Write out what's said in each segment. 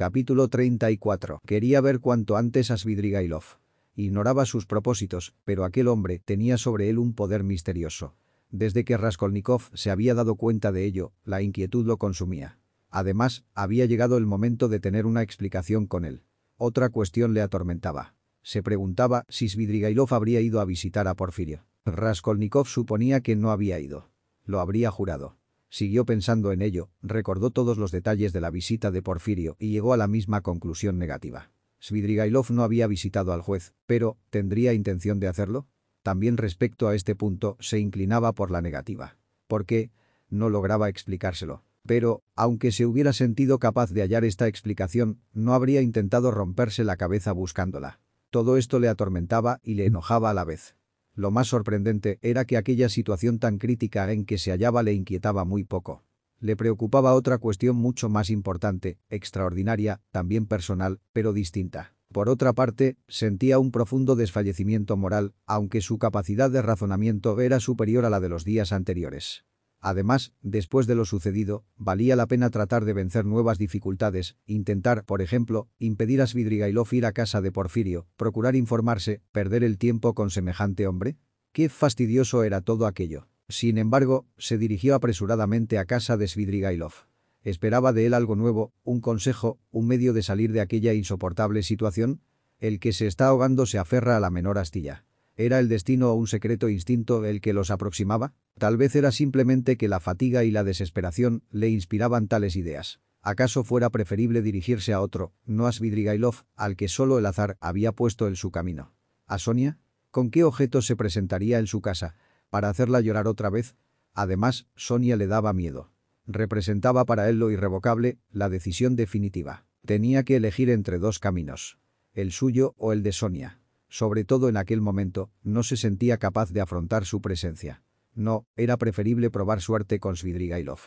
Capítulo 34. Quería ver cuanto antes a Svidrigailov. Ignoraba sus propósitos, pero aquel hombre tenía sobre él un poder misterioso. Desde que Raskolnikov se había dado cuenta de ello, la inquietud lo consumía. Además, había llegado el momento de tener una explicación con él. Otra cuestión le atormentaba. Se preguntaba si Svidrigailov habría ido a visitar a Porfirio. Raskolnikov suponía que no había ido. Lo habría jurado. Siguió pensando en ello, recordó todos los detalles de la visita de Porfirio y llegó a la misma conclusión negativa. Svidrigailov no había visitado al juez, pero, ¿tendría intención de hacerlo? También respecto a este punto se inclinaba por la negativa. ¿Por qué? No lograba explicárselo. Pero, aunque se hubiera sentido capaz de hallar esta explicación, no habría intentado romperse la cabeza buscándola. Todo esto le atormentaba y le enojaba a la vez. Lo más sorprendente era que aquella situación tan crítica en que se hallaba le inquietaba muy poco. Le preocupaba otra cuestión mucho más importante, extraordinaria, también personal, pero distinta. Por otra parte, sentía un profundo desfallecimiento moral, aunque su capacidad de razonamiento era superior a la de los días anteriores. Además, después de lo sucedido, valía la pena tratar de vencer nuevas dificultades, intentar, por ejemplo, impedir a Svidrigailov ir a casa de Porfirio, procurar informarse, perder el tiempo con semejante hombre. Qué fastidioso era todo aquello. Sin embargo, se dirigió apresuradamente a casa de Svidrigailov. Esperaba de él algo nuevo, un consejo, un medio de salir de aquella insoportable situación. El que se está ahogando se aferra a la menor astilla. ¿Era el destino o un secreto instinto el que los aproximaba? Tal vez era simplemente que la fatiga y la desesperación le inspiraban tales ideas. ¿Acaso fuera preferible dirigirse a otro, no a Svidrigailov, al que solo el azar había puesto en su camino? ¿A Sonia? ¿Con qué objeto se presentaría en su casa? ¿Para hacerla llorar otra vez? Además, Sonia le daba miedo. Representaba para él lo irrevocable, la decisión definitiva. Tenía que elegir entre dos caminos. El suyo o el de Sonia. Sobre todo en aquel momento, no se sentía capaz de afrontar su presencia. No, era preferible probar suerte con Svidrigailov.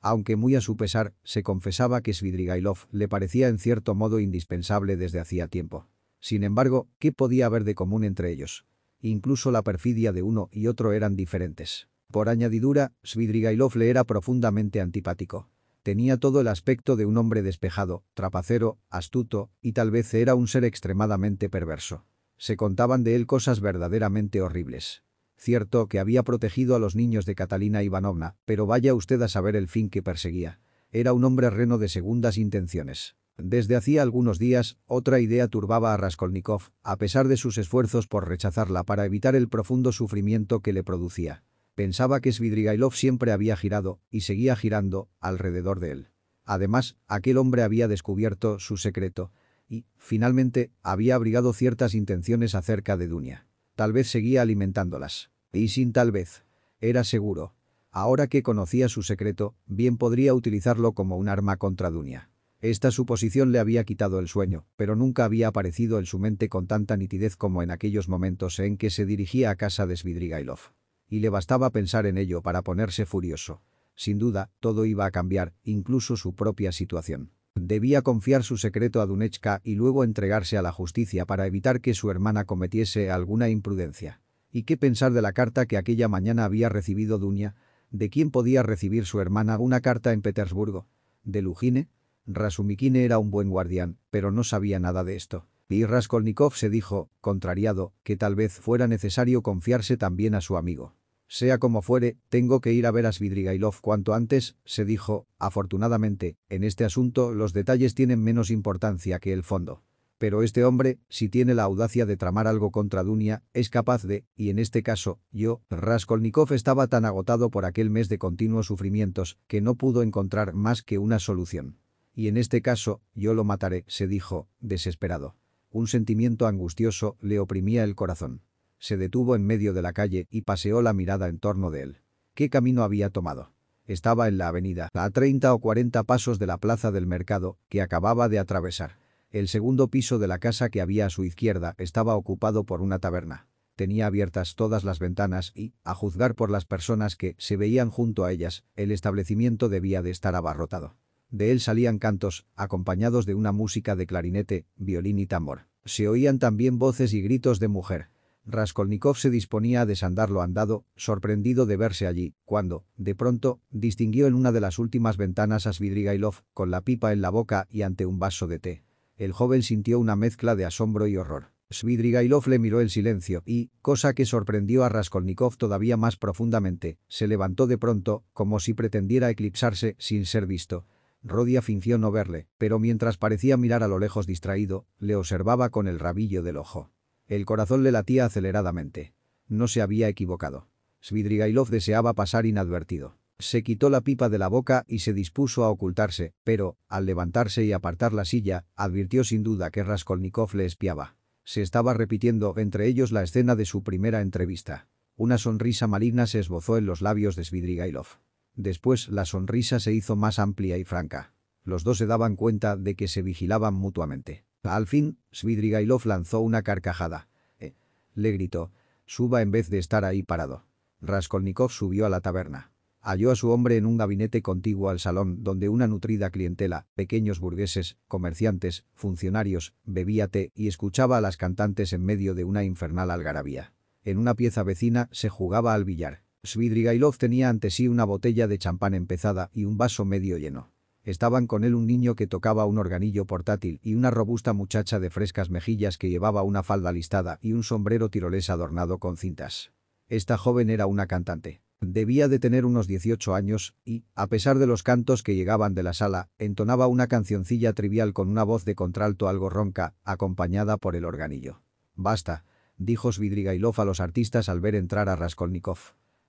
Aunque muy a su pesar, se confesaba que Svidrigailov le parecía en cierto modo indispensable desde hacía tiempo. Sin embargo, ¿qué podía haber de común entre ellos? Incluso la perfidia de uno y otro eran diferentes. Por añadidura, Svidrigailov le era profundamente antipático. Tenía todo el aspecto de un hombre despejado, trapacero, astuto, y tal vez era un ser extremadamente perverso. Se contaban de él cosas verdaderamente horribles. Cierto que había protegido a los niños de Catalina Ivanovna, pero vaya usted a saber el fin que perseguía. Era un hombre reno de segundas intenciones. Desde hacía algunos días, otra idea turbaba a Raskolnikov, a pesar de sus esfuerzos por rechazarla para evitar el profundo sufrimiento que le producía. Pensaba que Svidrigailov siempre había girado, y seguía girando, alrededor de él. Además, aquel hombre había descubierto su secreto, y, finalmente, había abrigado ciertas intenciones acerca de Dunia. Tal vez seguía alimentándolas. Y sin tal vez. Era seguro. Ahora que conocía su secreto, bien podría utilizarlo como un arma contra Dunia. Esta suposición le había quitado el sueño, pero nunca había aparecido en su mente con tanta nitidez como en aquellos momentos en que se dirigía a casa de Svidrigailov. Y le bastaba pensar en ello para ponerse furioso. Sin duda, todo iba a cambiar, incluso su propia situación. Debía confiar su secreto a Dunechka y luego entregarse a la justicia para evitar que su hermana cometiese alguna imprudencia. ¿Y qué pensar de la carta que aquella mañana había recibido Dunia? ¿De quién podía recibir su hermana una carta en Petersburgo? ¿De Lugine? Rasumikine era un buen guardián, pero no sabía nada de esto. Y Raskolnikov se dijo, contrariado, que tal vez fuera necesario confiarse también a su amigo. Sea como fuere, tengo que ir a ver a Svidrigailov cuanto antes, se dijo, afortunadamente, en este asunto los detalles tienen menos importancia que el fondo. Pero este hombre, si tiene la audacia de tramar algo contra Dunia, es capaz de, y en este caso, yo, Raskolnikov estaba tan agotado por aquel mes de continuos sufrimientos, que no pudo encontrar más que una solución. Y en este caso, yo lo mataré, se dijo, desesperado. Un sentimiento angustioso le oprimía el corazón se detuvo en medio de la calle y paseó la mirada en torno de él. ¿Qué camino había tomado? Estaba en la avenida, a 30 o 40 pasos de la plaza del mercado, que acababa de atravesar. El segundo piso de la casa que había a su izquierda estaba ocupado por una taberna. Tenía abiertas todas las ventanas y, a juzgar por las personas que se veían junto a ellas, el establecimiento debía de estar abarrotado. De él salían cantos, acompañados de una música de clarinete, violín y tambor. Se oían también voces y gritos de mujer. Raskolnikov se disponía a desandar lo andado, sorprendido de verse allí, cuando, de pronto, distinguió en una de las últimas ventanas a Svidrigailov, con la pipa en la boca y ante un vaso de té. El joven sintió una mezcla de asombro y horror. Svidrigailov le miró el silencio y, cosa que sorprendió a Raskolnikov todavía más profundamente, se levantó de pronto, como si pretendiera eclipsarse sin ser visto. Rodia fingió no verle, pero mientras parecía mirar a lo lejos distraído, le observaba con el rabillo del ojo. El corazón le latía aceleradamente. No se había equivocado. Svidrigailov deseaba pasar inadvertido. Se quitó la pipa de la boca y se dispuso a ocultarse, pero, al levantarse y apartar la silla, advirtió sin duda que Raskolnikov le espiaba. Se estaba repitiendo entre ellos la escena de su primera entrevista. Una sonrisa maligna se esbozó en los labios de Svidrigailov. Después la sonrisa se hizo más amplia y franca. Los dos se daban cuenta de que se vigilaban mutuamente. Al fin, Svidrigailov lanzó una carcajada. Eh, le gritó. Suba en vez de estar ahí parado. Raskolnikov subió a la taberna. Halló a su hombre en un gabinete contiguo al salón donde una nutrida clientela, pequeños burgueses, comerciantes, funcionarios, bebía té y escuchaba a las cantantes en medio de una infernal algarabía. En una pieza vecina se jugaba al billar. Svidrigailov tenía ante sí una botella de champán empezada y un vaso medio lleno. Estaban con él un niño que tocaba un organillo portátil y una robusta muchacha de frescas mejillas que llevaba una falda listada y un sombrero tirolés adornado con cintas. Esta joven era una cantante. Debía de tener unos 18 años y, a pesar de los cantos que llegaban de la sala, entonaba una cancioncilla trivial con una voz de contralto algo ronca, acompañada por el organillo. «Basta», dijo Svidrigailov a los artistas al ver entrar a Raskolnikov.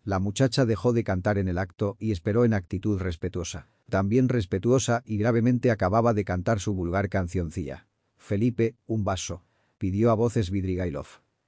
La muchacha dejó de cantar en el acto y esperó en actitud respetuosa. También respetuosa y gravemente acababa de cantar su vulgar cancioncilla. Felipe, un vaso. Pidió a voces Vidrigailov.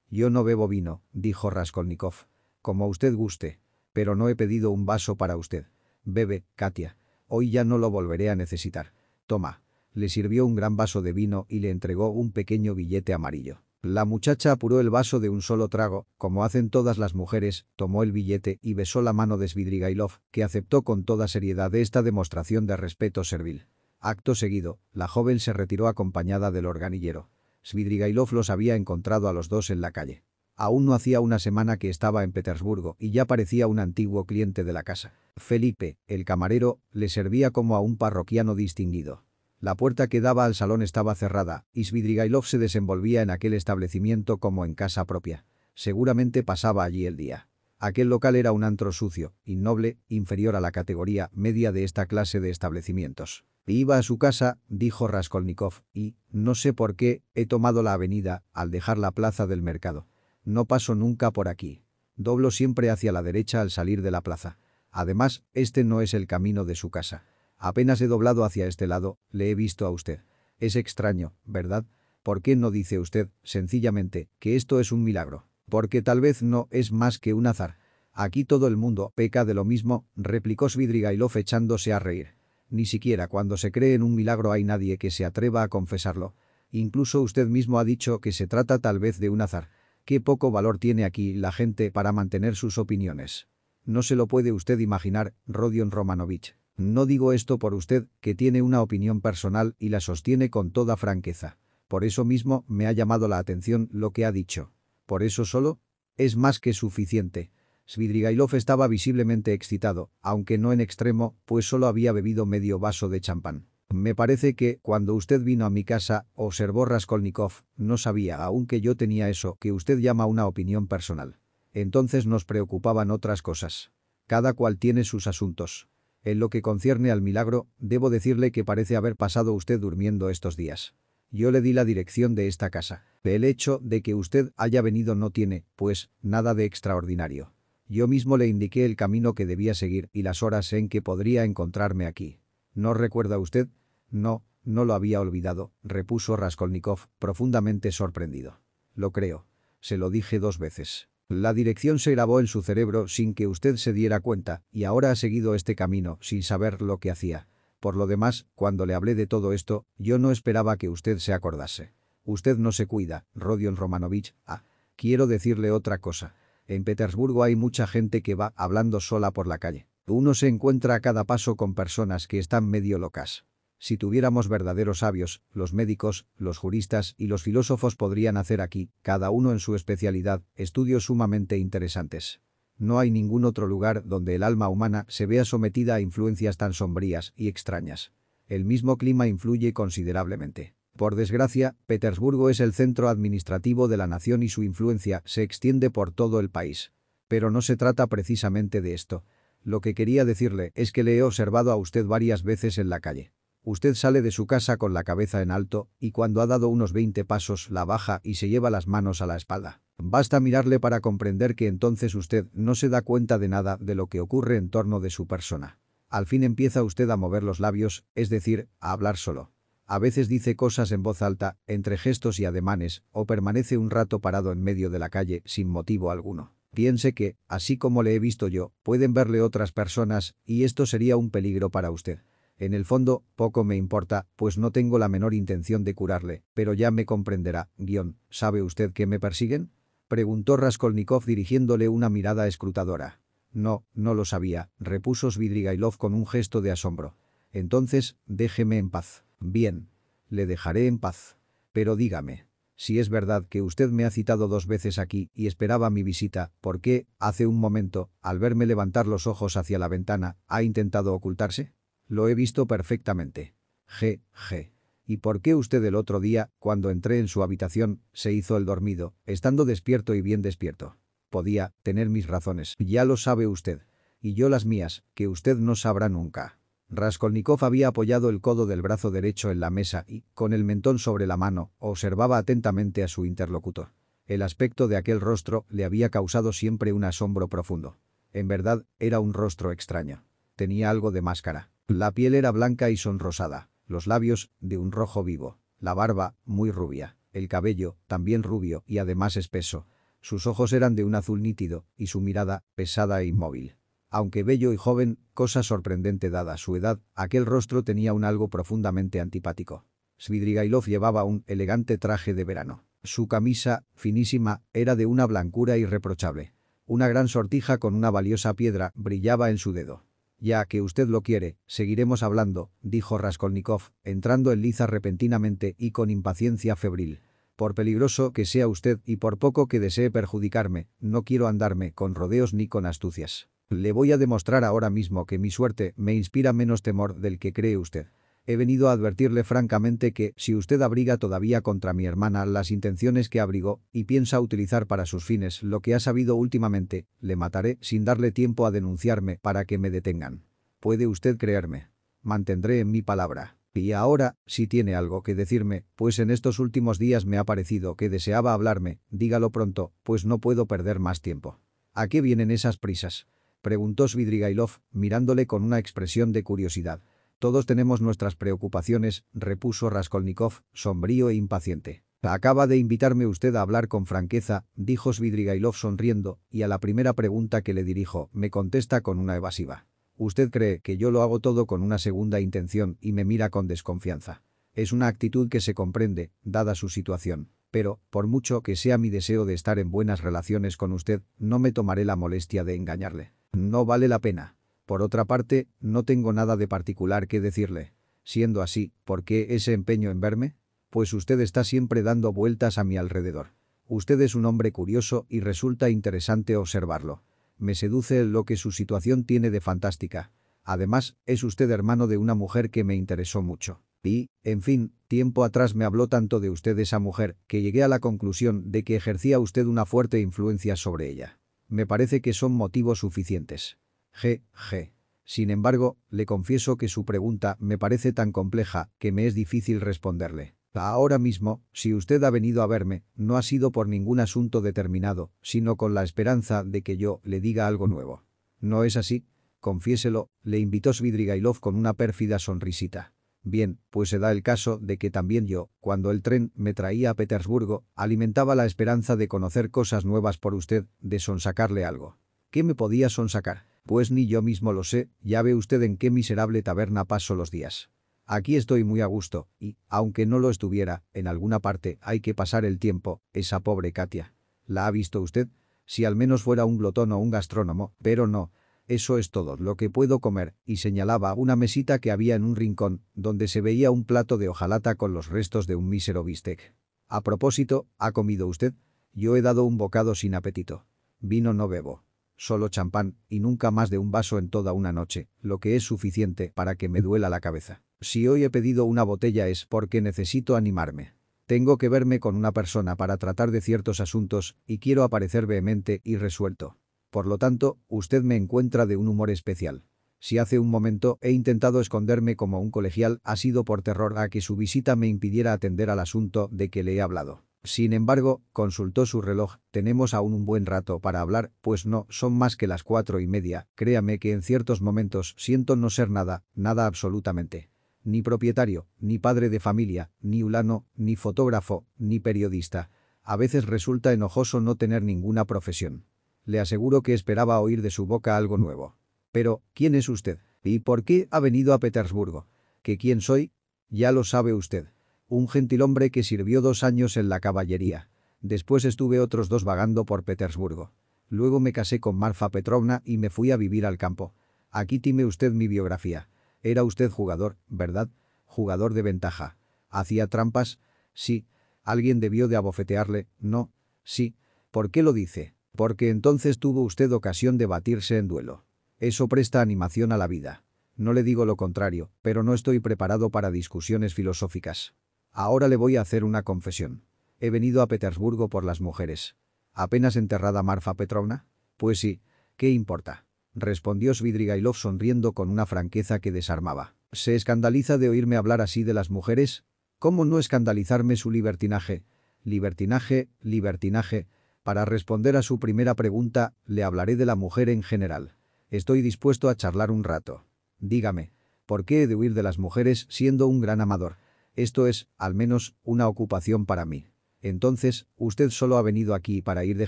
Yo no bebo vino, dijo Raskolnikov. Como usted guste. Pero no he pedido un vaso para usted. Bebe, Katia. Hoy ya no lo volveré a necesitar. Toma. Le sirvió un gran vaso de vino y le entregó un pequeño billete amarillo. La muchacha apuró el vaso de un solo trago, como hacen todas las mujeres, tomó el billete y besó la mano de Svidrigailov, que aceptó con toda seriedad esta demostración de respeto servil. Acto seguido, la joven se retiró acompañada del organillero. Svidrigailov los había encontrado a los dos en la calle. Aún no hacía una semana que estaba en Petersburgo y ya parecía un antiguo cliente de la casa. Felipe, el camarero, le servía como a un parroquiano distinguido. La puerta que daba al salón estaba cerrada, y Svidrigailov se desenvolvía en aquel establecimiento como en casa propia. Seguramente pasaba allí el día. Aquel local era un antro sucio, innoble, inferior a la categoría media de esta clase de establecimientos. Iba a su casa, dijo Raskolnikov, y, no sé por qué, he tomado la avenida, al dejar la plaza del mercado. No paso nunca por aquí. Doblo siempre hacia la derecha al salir de la plaza. Además, este no es el camino de su casa. Apenas he doblado hacia este lado, le he visto a usted. Es extraño, ¿verdad? ¿Por qué no dice usted, sencillamente, que esto es un milagro? Porque tal vez no es más que un azar. Aquí todo el mundo peca de lo mismo, replicó Svidrigailov echándose a reír. Ni siquiera cuando se cree en un milagro hay nadie que se atreva a confesarlo. Incluso usted mismo ha dicho que se trata tal vez de un azar. Qué poco valor tiene aquí la gente para mantener sus opiniones. No se lo puede usted imaginar, Rodion Romanovich. No digo esto por usted, que tiene una opinión personal y la sostiene con toda franqueza. Por eso mismo me ha llamado la atención lo que ha dicho. Por eso solo es más que suficiente. Svidrigailov estaba visiblemente excitado, aunque no en extremo, pues solo había bebido medio vaso de champán. Me parece que, cuando usted vino a mi casa, observó Raskolnikov, no sabía aún que yo tenía eso que usted llama una opinión personal. Entonces nos preocupaban otras cosas. Cada cual tiene sus asuntos. En lo que concierne al milagro, debo decirle que parece haber pasado usted durmiendo estos días. Yo le di la dirección de esta casa. El hecho de que usted haya venido no tiene, pues, nada de extraordinario. Yo mismo le indiqué el camino que debía seguir y las horas en que podría encontrarme aquí. ¿No recuerda usted? No, no lo había olvidado, repuso Raskolnikov, profundamente sorprendido. Lo creo. Se lo dije dos veces. La dirección se grabó en su cerebro sin que usted se diera cuenta y ahora ha seguido este camino sin saber lo que hacía. Por lo demás, cuando le hablé de todo esto, yo no esperaba que usted se acordase. Usted no se cuida, Rodion Romanovich. Ah, quiero decirle otra cosa. En Petersburgo hay mucha gente que va hablando sola por la calle. Uno se encuentra a cada paso con personas que están medio locas. Si tuviéramos verdaderos sabios, los médicos, los juristas y los filósofos podrían hacer aquí, cada uno en su especialidad, estudios sumamente interesantes. No hay ningún otro lugar donde el alma humana se vea sometida a influencias tan sombrías y extrañas. El mismo clima influye considerablemente. Por desgracia, Petersburgo es el centro administrativo de la nación y su influencia se extiende por todo el país. Pero no se trata precisamente de esto. Lo que quería decirle es que le he observado a usted varias veces en la calle. Usted sale de su casa con la cabeza en alto y cuando ha dado unos 20 pasos la baja y se lleva las manos a la espalda. Basta mirarle para comprender que entonces usted no se da cuenta de nada de lo que ocurre en torno de su persona. Al fin empieza usted a mover los labios, es decir, a hablar solo. A veces dice cosas en voz alta, entre gestos y ademanes, o permanece un rato parado en medio de la calle sin motivo alguno. Piense que, así como le he visto yo, pueden verle otras personas, y esto sería un peligro para usted. En el fondo, poco me importa, pues no tengo la menor intención de curarle, pero ya me comprenderá, guion, ¿sabe usted que me persiguen? Preguntó Raskolnikov dirigiéndole una mirada escrutadora. No, no lo sabía, repuso Svidrigailov con un gesto de asombro. Entonces, déjeme en paz. Bien. Le dejaré en paz. Pero dígame, si es verdad que usted me ha citado dos veces aquí y esperaba mi visita, ¿por qué, hace un momento, al verme levantar los ojos hacia la ventana, ha intentado ocultarse? Lo he visto perfectamente. G. G. ¿Y por qué usted el otro día, cuando entré en su habitación, se hizo el dormido, estando despierto y bien despierto? Podía tener mis razones, ya lo sabe usted. Y yo las mías, que usted no sabrá nunca. Raskolnikov había apoyado el codo del brazo derecho en la mesa y, con el mentón sobre la mano, observaba atentamente a su interlocutor. El aspecto de aquel rostro le había causado siempre un asombro profundo. En verdad, era un rostro extraño. Tenía algo de máscara. La piel era blanca y sonrosada, los labios, de un rojo vivo, la barba, muy rubia, el cabello, también rubio y además espeso. Sus ojos eran de un azul nítido y su mirada, pesada e inmóvil. Aunque bello y joven, cosa sorprendente dada su edad, aquel rostro tenía un algo profundamente antipático. Svidrigailov llevaba un elegante traje de verano. Su camisa, finísima, era de una blancura irreprochable. Una gran sortija con una valiosa piedra brillaba en su dedo. Ya que usted lo quiere, seguiremos hablando, dijo Raskolnikov, entrando en liza repentinamente y con impaciencia febril. Por peligroso que sea usted y por poco que desee perjudicarme, no quiero andarme con rodeos ni con astucias. Le voy a demostrar ahora mismo que mi suerte me inspira menos temor del que cree usted. He venido a advertirle francamente que, si usted abriga todavía contra mi hermana las intenciones que abrigó y piensa utilizar para sus fines lo que ha sabido últimamente, le mataré sin darle tiempo a denunciarme para que me detengan. Puede usted creerme. Mantendré en mi palabra. Y ahora, si tiene algo que decirme, pues en estos últimos días me ha parecido que deseaba hablarme, dígalo pronto, pues no puedo perder más tiempo. ¿A qué vienen esas prisas? Preguntó Svidrigailov, mirándole con una expresión de curiosidad. Todos tenemos nuestras preocupaciones, repuso Raskolnikov, sombrío e impaciente. Acaba de invitarme usted a hablar con franqueza, dijo Svidrigailov sonriendo, y a la primera pregunta que le dirijo, me contesta con una evasiva. Usted cree que yo lo hago todo con una segunda intención y me mira con desconfianza. Es una actitud que se comprende, dada su situación. Pero, por mucho que sea mi deseo de estar en buenas relaciones con usted, no me tomaré la molestia de engañarle. No vale la pena. Por otra parte, no tengo nada de particular que decirle. Siendo así, ¿por qué ese empeño en verme? Pues usted está siempre dando vueltas a mi alrededor. Usted es un hombre curioso y resulta interesante observarlo. Me seduce lo que su situación tiene de fantástica. Además, es usted hermano de una mujer que me interesó mucho. Y, en fin, tiempo atrás me habló tanto de usted esa mujer que llegué a la conclusión de que ejercía usted una fuerte influencia sobre ella. Me parece que son motivos suficientes. G. G. Sin embargo, le confieso que su pregunta me parece tan compleja que me es difícil responderle. Ahora mismo, si usted ha venido a verme, no ha sido por ningún asunto determinado, sino con la esperanza de que yo le diga algo nuevo. ¿No es así? Confiéselo, le invitó Svidrigailov con una pérfida sonrisita. Bien, pues se da el caso de que también yo, cuando el tren me traía a Petersburgo, alimentaba la esperanza de conocer cosas nuevas por usted, de sonsacarle algo. ¿Qué me podía sonsacar? Pues ni yo mismo lo sé, ya ve usted en qué miserable taberna paso los días. Aquí estoy muy a gusto, y, aunque no lo estuviera, en alguna parte hay que pasar el tiempo, esa pobre Katia. ¿La ha visto usted? Si al menos fuera un glotón o un gastrónomo, pero no. Eso es todo lo que puedo comer, y señalaba una mesita que había en un rincón, donde se veía un plato de hojalata con los restos de un mísero bistec. A propósito, ¿ha comido usted? Yo he dado un bocado sin apetito. Vino no bebo. Solo champán, y nunca más de un vaso en toda una noche, lo que es suficiente para que me duela la cabeza. Si hoy he pedido una botella es porque necesito animarme. Tengo que verme con una persona para tratar de ciertos asuntos, y quiero aparecer vehemente y resuelto. Por lo tanto, usted me encuentra de un humor especial. Si hace un momento he intentado esconderme como un colegial ha sido por terror a que su visita me impidiera atender al asunto de que le he hablado. Sin embargo, consultó su reloj, tenemos aún un buen rato para hablar, pues no, son más que las cuatro y media, créame que en ciertos momentos siento no ser nada, nada absolutamente. Ni propietario, ni padre de familia, ni ulano, ni fotógrafo, ni periodista. A veces resulta enojoso no tener ninguna profesión. Le aseguro que esperaba oír de su boca algo nuevo. Pero, ¿quién es usted? ¿Y por qué ha venido a Petersburgo? ¿Que quién soy? Ya lo sabe usted. Un gentilhombre que sirvió dos años en la caballería. Después estuve otros dos vagando por Petersburgo. Luego me casé con Marfa Petrovna y me fui a vivir al campo. Aquí time usted mi biografía. Era usted jugador, ¿verdad? Jugador de ventaja. ¿Hacía trampas? Sí. ¿Alguien debió de abofetearle? No. Sí. ¿Por qué lo dice? Porque entonces tuvo usted ocasión de batirse en duelo. Eso presta animación a la vida. No le digo lo contrario, pero no estoy preparado para discusiones filosóficas. Ahora le voy a hacer una confesión. He venido a Petersburgo por las mujeres. ¿Apenas enterrada Marfa Petrovna? Pues sí, ¿qué importa? Respondió Svidrigailov sonriendo con una franqueza que desarmaba. ¿Se escandaliza de oírme hablar así de las mujeres? ¿Cómo no escandalizarme su libertinaje? Libertinaje, libertinaje, para responder a su primera pregunta, le hablaré de la mujer en general. Estoy dispuesto a charlar un rato. Dígame, ¿por qué he de huir de las mujeres siendo un gran amador? Esto es, al menos, una ocupación para mí. Entonces, ¿usted solo ha venido aquí para ir de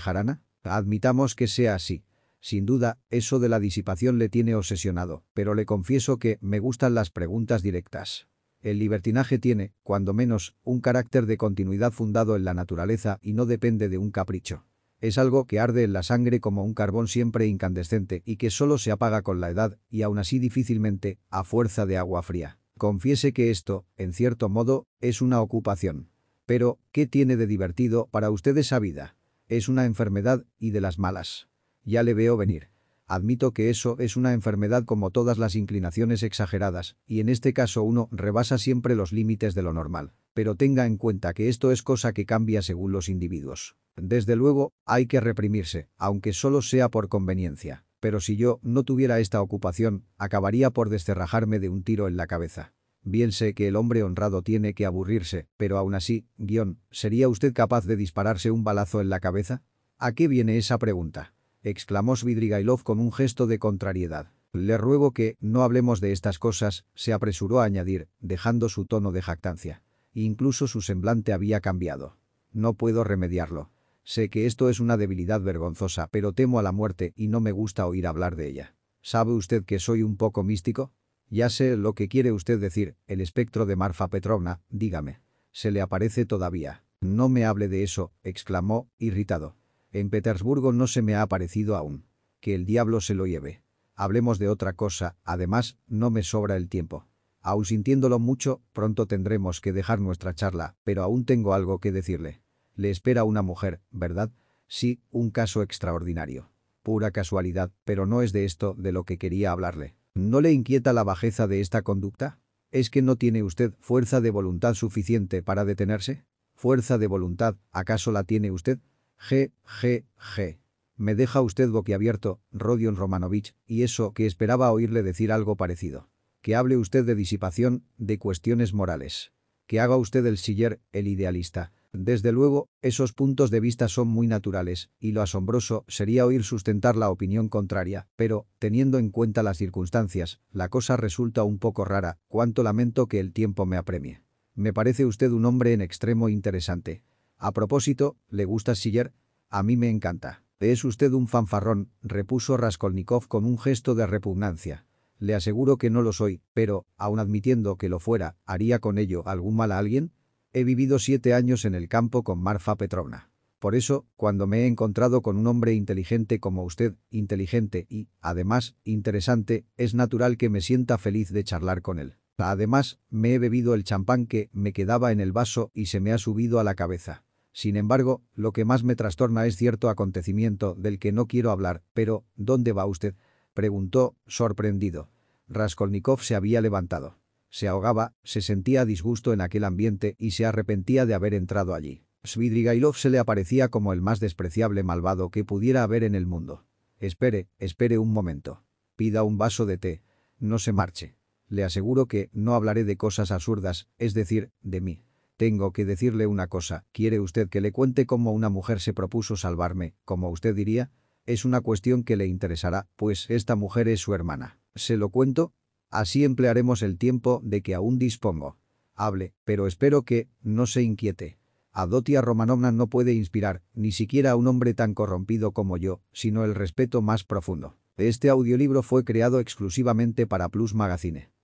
jarana? Admitamos que sea así. Sin duda, eso de la disipación le tiene obsesionado, pero le confieso que me gustan las preguntas directas. El libertinaje tiene, cuando menos, un carácter de continuidad fundado en la naturaleza y no depende de un capricho. Es algo que arde en la sangre como un carbón siempre incandescente y que solo se apaga con la edad y aún así difícilmente, a fuerza de agua fría. Confiese que esto, en cierto modo, es una ocupación. Pero, ¿qué tiene de divertido para usted esa vida? Es una enfermedad y de las malas. Ya le veo venir. Admito que eso es una enfermedad como todas las inclinaciones exageradas, y en este caso uno rebasa siempre los límites de lo normal. Pero tenga en cuenta que esto es cosa que cambia según los individuos. Desde luego, hay que reprimirse, aunque solo sea por conveniencia. Pero si yo no tuviera esta ocupación, acabaría por descerrajarme de un tiro en la cabeza. Bien sé que el hombre honrado tiene que aburrirse, pero aún así, guion, ¿sería usted capaz de dispararse un balazo en la cabeza? ¿A qué viene esa pregunta? exclamó Svidrigailov con un gesto de contrariedad. Le ruego que no hablemos de estas cosas, se apresuró a añadir, dejando su tono de jactancia. Incluso su semblante había cambiado. No puedo remediarlo. Sé que esto es una debilidad vergonzosa, pero temo a la muerte y no me gusta oír hablar de ella. ¿Sabe usted que soy un poco místico? Ya sé lo que quiere usted decir, el espectro de Marfa Petrovna, dígame. ¿Se le aparece todavía? No me hable de eso, exclamó, irritado. En Petersburgo no se me ha aparecido aún. Que el diablo se lo lleve. Hablemos de otra cosa, además, no me sobra el tiempo. Aun sintiéndolo mucho, pronto tendremos que dejar nuestra charla, pero aún tengo algo que decirle. Le espera una mujer, ¿verdad? Sí, un caso extraordinario. Pura casualidad, pero no es de esto de lo que quería hablarle. ¿No le inquieta la bajeza de esta conducta? ¿Es que no tiene usted fuerza de voluntad suficiente para detenerse? ¿Fuerza de voluntad, acaso la tiene usted? G, G, G. Me deja usted boquiabierto, Rodion Romanovich, y eso que esperaba oírle decir algo parecido. Que hable usted de disipación, de cuestiones morales. Que haga usted el siller, el idealista. Desde luego, esos puntos de vista son muy naturales, y lo asombroso sería oír sustentar la opinión contraria, pero, teniendo en cuenta las circunstancias, la cosa resulta un poco rara, cuánto lamento que el tiempo me apremie. Me parece usted un hombre en extremo interesante. A propósito, ¿le gusta Siller? A mí me encanta. Es usted un fanfarrón, repuso Raskolnikov con un gesto de repugnancia. Le aseguro que no lo soy, pero, aun admitiendo que lo fuera, ¿haría con ello algún mal a alguien? He vivido siete años en el campo con Marfa Petrovna. Por eso, cuando me he encontrado con un hombre inteligente como usted, inteligente y, además, interesante, es natural que me sienta feliz de charlar con él. Además, me he bebido el champán que me quedaba en el vaso y se me ha subido a la cabeza. Sin embargo, lo que más me trastorna es cierto acontecimiento del que no quiero hablar, pero, ¿dónde va usted? Preguntó, sorprendido. Raskolnikov se había levantado. Se ahogaba, se sentía disgusto en aquel ambiente y se arrepentía de haber entrado allí. Svidrigailov se le aparecía como el más despreciable malvado que pudiera haber en el mundo. Espere, espere un momento. Pida un vaso de té. No se marche. Le aseguro que no hablaré de cosas absurdas, es decir, de mí. Tengo que decirle una cosa, ¿quiere usted que le cuente cómo una mujer se propuso salvarme, como usted diría? Es una cuestión que le interesará, pues esta mujer es su hermana. ¿Se lo cuento? Así emplearemos el tiempo de que aún dispongo. Hable, pero espero que no se inquiete. A Dotia Romanovna no puede inspirar, ni siquiera a un hombre tan corrompido como yo, sino el respeto más profundo. Este audiolibro fue creado exclusivamente para Plus Magazine.